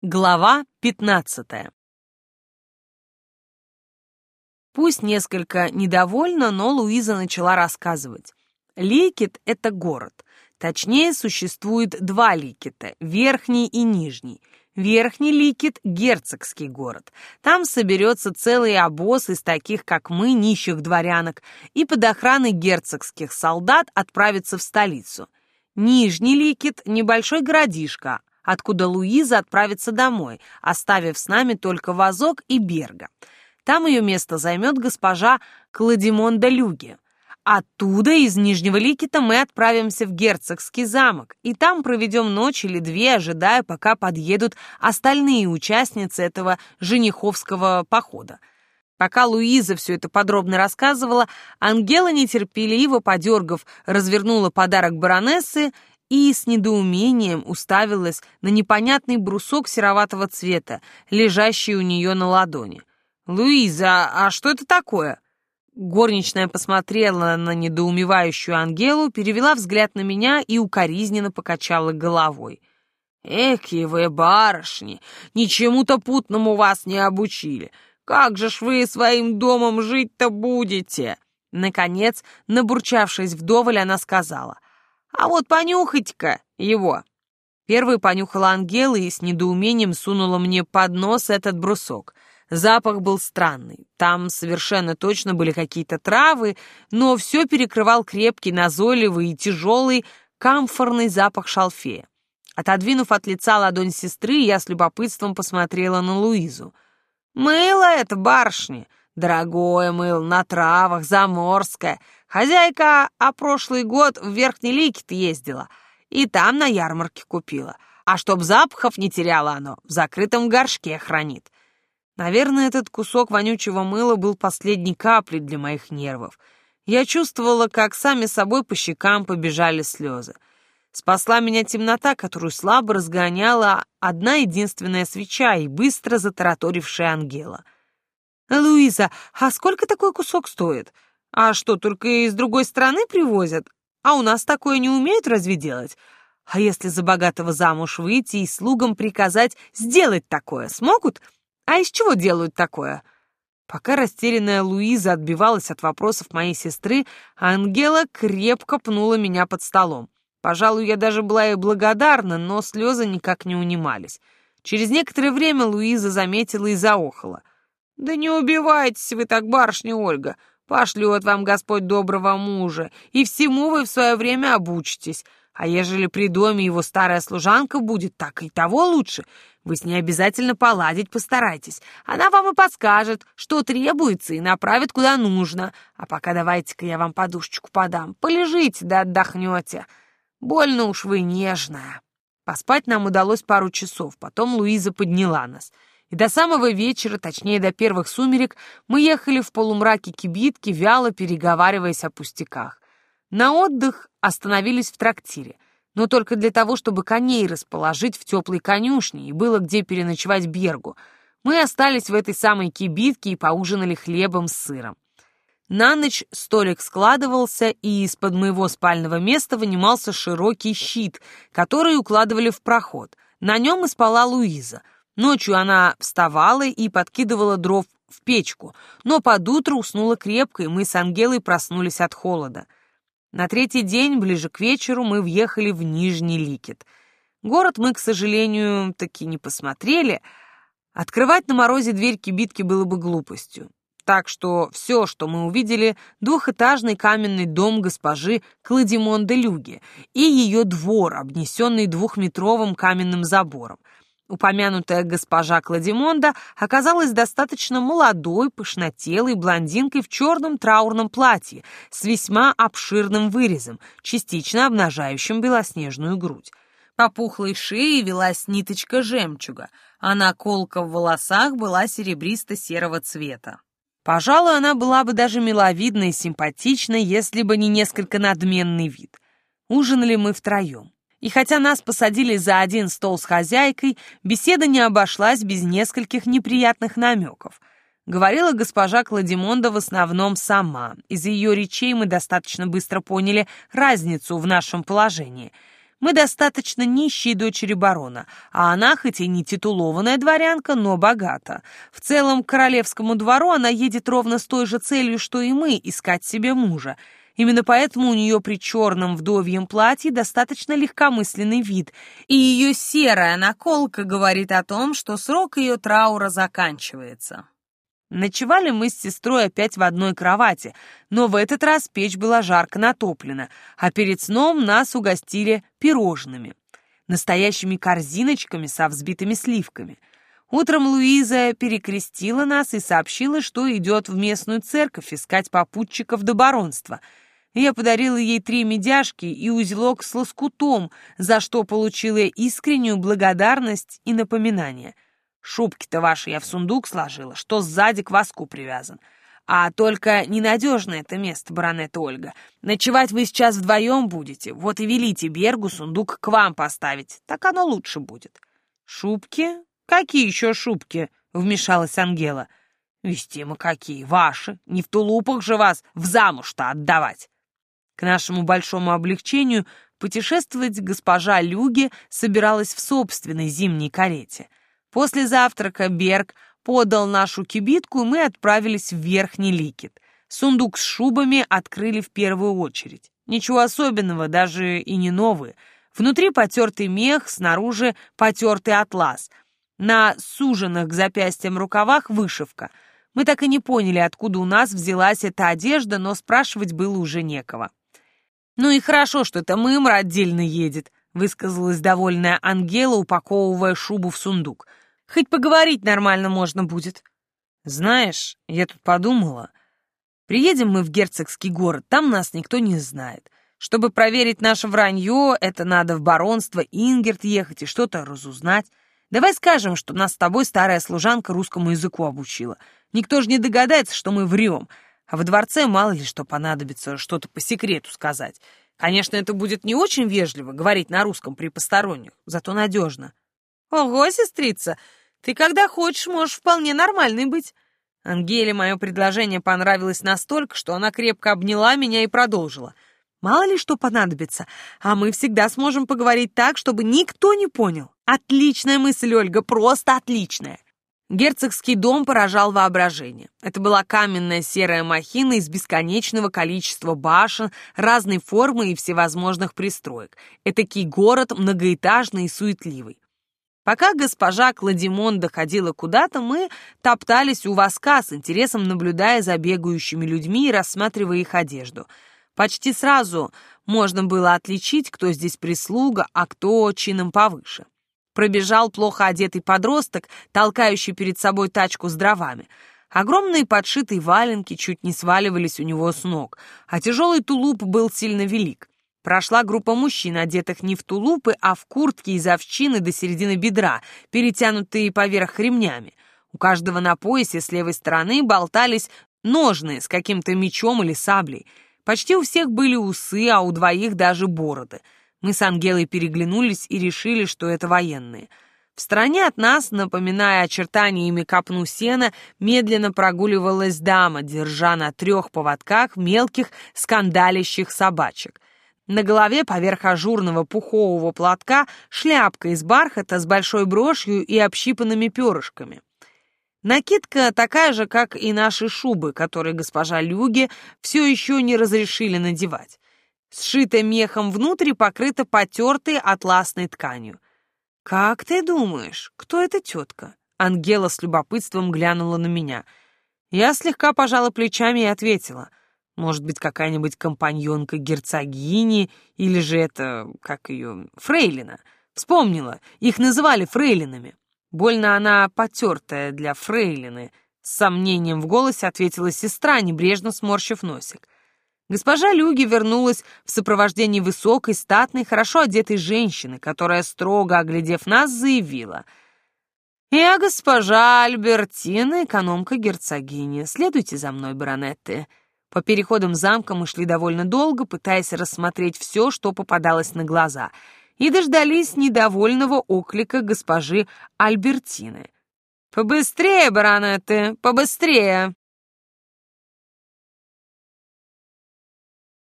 Глава 15 Пусть несколько недовольна, но Луиза начала рассказывать. Ликет — это город. Точнее, существует два Ликета — Верхний и Нижний. Верхний Ликет — герцогский город. Там соберется целый обоз из таких, как мы, нищих дворянок, и под охраной герцогских солдат отправится в столицу. Нижний Ликет — небольшой городишко, откуда Луиза отправится домой, оставив с нами только Вазок и Берга. Там ее место займет госпожа Кладимонда Люги. Оттуда, из Нижнего Ликита, мы отправимся в Герцогский замок, и там проведем ночь или две, ожидая, пока подъедут остальные участницы этого жениховского похода. Пока Луиза все это подробно рассказывала, Ангела, нетерпеливо подергав, развернула подарок баронессы и с недоумением уставилась на непонятный брусок сероватого цвета, лежащий у нее на ладони. «Луиза, а что это такое?» Горничная посмотрела на недоумевающую Ангелу, перевела взгляд на меня и укоризненно покачала головой. «Эки вы, барышни, ничему-то путному вас не обучили. Как же ж вы своим домом жить-то будете?» Наконец, набурчавшись вдоволь, она сказала — а вот понюхайте-ка его. Первый понюхала Ангела и с недоумением сунула мне под нос этот брусок. Запах был странный. Там совершенно точно были какие-то травы, но все перекрывал крепкий, назойливый и тяжелый камфорный запах шалфея. Отодвинув от лица ладонь сестры, я с любопытством посмотрела на Луизу. «Мыло это, барышни! Дорогое мыло, на травах, заморское. Хозяйка, а прошлый год в Верхний Ликит ездила, и там на ярмарке купила. А чтоб запахов не теряло оно, в закрытом горшке хранит. Наверное, этот кусок вонючего мыла был последней каплей для моих нервов. Я чувствовала, как сами собой по щекам побежали слезы. Спасла меня темнота, которую слабо разгоняла одна единственная свеча и быстро затараторившая Ангела. «Луиза, а сколько такой кусок стоит?» А что, только из другой страны привозят? А у нас такое не умеют разве делать? А если за богатого замуж выйти и слугам приказать сделать такое, смогут? А из чего делают такое?» Пока растерянная Луиза отбивалась от вопросов моей сестры, Ангела крепко пнула меня под столом. Пожалуй, я даже была ей благодарна, но слезы никак не унимались. Через некоторое время Луиза заметила и заохала. «Да не убивайтесь вы так, барышня Ольга. Пошлет вам Господь доброго мужа, и всему вы в свое время обучитесь. А ежели при доме его старая служанка будет, так и того лучше. Вы с ней обязательно поладить постарайтесь. Она вам и подскажет, что требуется, и направит куда нужно. А пока давайте-ка я вам подушечку подам. Полежите да отдохнете. Больно уж вы нежная. Поспать нам удалось пару часов, потом Луиза подняла нас — и до самого вечера, точнее до первых сумерек, мы ехали в полумраке кибитки, вяло переговариваясь о пустяках. На отдых остановились в трактире, но только для того, чтобы коней расположить в теплой конюшне и было где переночевать Бергу. Мы остались в этой самой кибитке и поужинали хлебом с сыром. На ночь столик складывался, и из-под моего спального места вынимался широкий щит, который укладывали в проход. На нем и спала Луиза — Ночью она вставала и подкидывала дров в печку, но под утро уснула крепко, и мы с Ангелой проснулись от холода. На третий день, ближе к вечеру, мы въехали в Нижний Ликет. Город мы, к сожалению, таки не посмотрели. Открывать на морозе дверь кибитки было бы глупостью. Так что все, что мы увидели, двухэтажный каменный дом госпожи Кладимон де Люги и ее двор, обнесенный двухметровым каменным забором — Упомянутая госпожа Кладимонда оказалась достаточно молодой, пышнотелой блондинкой в черном траурном платье с весьма обширным вырезом, частично обнажающим белоснежную грудь. По пухлой шее велась ниточка жемчуга, а наколка в волосах была серебристо-серого цвета. Пожалуй, она была бы даже миловидна и симпатична, если бы не несколько надменный вид. Ужинали мы втроем. И хотя нас посадили за один стол с хозяйкой, беседа не обошлась без нескольких неприятных намеков. Говорила госпожа Кладимонда в основном сама. Из ее речей мы достаточно быстро поняли разницу в нашем положении. Мы достаточно нищие дочери барона, а она, хоть и не титулованная дворянка, но богата. В целом, к королевскому двору она едет ровно с той же целью, что и мы, искать себе мужа. Именно поэтому у нее при черном вдовьем платье достаточно легкомысленный вид, и ее серая наколка говорит о том, что срок ее траура заканчивается. Ночевали мы с сестрой опять в одной кровати, но в этот раз печь была жарко натоплена, а перед сном нас угостили пирожными, настоящими корзиночками со взбитыми сливками. Утром Луиза перекрестила нас и сообщила, что идет в местную церковь искать попутчиков до баронства. Я подарила ей три медяшки и узелок с лоскутом, за что получила искреннюю благодарность и напоминание — Шубки-то ваши я в сундук сложила, что сзади к воску привязан. А только ненадежное это место, баронета Ольга. Ночевать вы сейчас вдвоем будете, вот и велите Бергу сундук к вам поставить, так оно лучше будет. Шубки? Какие еще шубки? Вмешалась Ангела. Вести мы какие, ваши, не в тулупах же вас в замуж-то отдавать. К нашему большому облегчению путешествовать госпожа Люги собиралась в собственной зимней карете — После завтрака Берг подал нашу кибитку, и мы отправились в Верхний Ликет. Сундук с шубами открыли в первую очередь. Ничего особенного, даже и не новые. Внутри потертый мех, снаружи потертый атлас. На суженных к запястьям рукавах вышивка. Мы так и не поняли, откуда у нас взялась эта одежда, но спрашивать было уже некого. «Ну и хорошо, что это мымра отдельно едет», — высказалась довольная Ангела, упаковывая шубу в сундук. Хоть поговорить нормально можно будет. Знаешь, я тут подумала. Приедем мы в герцогский город, там нас никто не знает. Чтобы проверить наше вранье, это надо в баронство Ингерт ехать и что-то разузнать. Давай скажем, что нас с тобой старая служанка русскому языку обучила. Никто же не догадается, что мы врем. А во дворце мало ли что понадобится что-то по секрету сказать. Конечно, это будет не очень вежливо говорить на русском при посторонних, зато надежно. Ого, сестрица, ты когда хочешь, можешь вполне нормальный быть. Ангеле мое предложение понравилось настолько, что она крепко обняла меня и продолжила. Мало ли что понадобится, а мы всегда сможем поговорить так, чтобы никто не понял. Отличная мысль, Ольга, просто отличная. Герцогский дом поражал воображение. Это была каменная серая махина из бесконечного количества башен, разной формы и всевозможных пристроек. Этакий город многоэтажный и суетливый. Пока госпожа Кладимон доходила куда-то, мы топтались у воска с интересом, наблюдая за бегающими людьми и рассматривая их одежду. Почти сразу можно было отличить, кто здесь прислуга, а кто чином повыше. Пробежал плохо одетый подросток, толкающий перед собой тачку с дровами. Огромные подшитые валенки чуть не сваливались у него с ног, а тяжелый тулуп был сильно велик. Прошла группа мужчин, одетых не в тулупы, а в куртки из овчины до середины бедра, перетянутые поверх ремнями. У каждого на поясе с левой стороны болтались ножны с каким-то мечом или саблей. Почти у всех были усы, а у двоих даже бороды. Мы с Ангелой переглянулись и решили, что это военные. В стороне от нас, напоминая очертаниями копну сена, медленно прогуливалась дама, держа на трех поводках мелких скандалящих собачек. На голове поверх ажурного пухового платка шляпка из бархата с большой брошью и общипанными перышками. Накидка такая же, как и наши шубы, которые госпожа Люге все еще не разрешили надевать. Сшитая мехом внутрь покрыта потертой атласной тканью. «Как ты думаешь, кто эта тетка?» Ангела с любопытством глянула на меня. Я слегка пожала плечами и ответила. Может быть, какая-нибудь компаньонка герцогини, или же это, как ее, фрейлина. Вспомнила, их называли фрейлинами. Больно она потертая для фрейлины. С сомнением в голосе ответила сестра, небрежно сморщив носик. Госпожа Люги вернулась в сопровождении высокой, статной, хорошо одетой женщины, которая, строго оглядев нас, заявила — «Я госпожа Альбертина, экономка герцогини. Следуйте за мной, баронетты. По переходам замка мы шли довольно долго, пытаясь рассмотреть все, что попадалось на глаза, и дождались недовольного оклика госпожи Альбертины. «Побыстрее, баронеты, побыстрее!»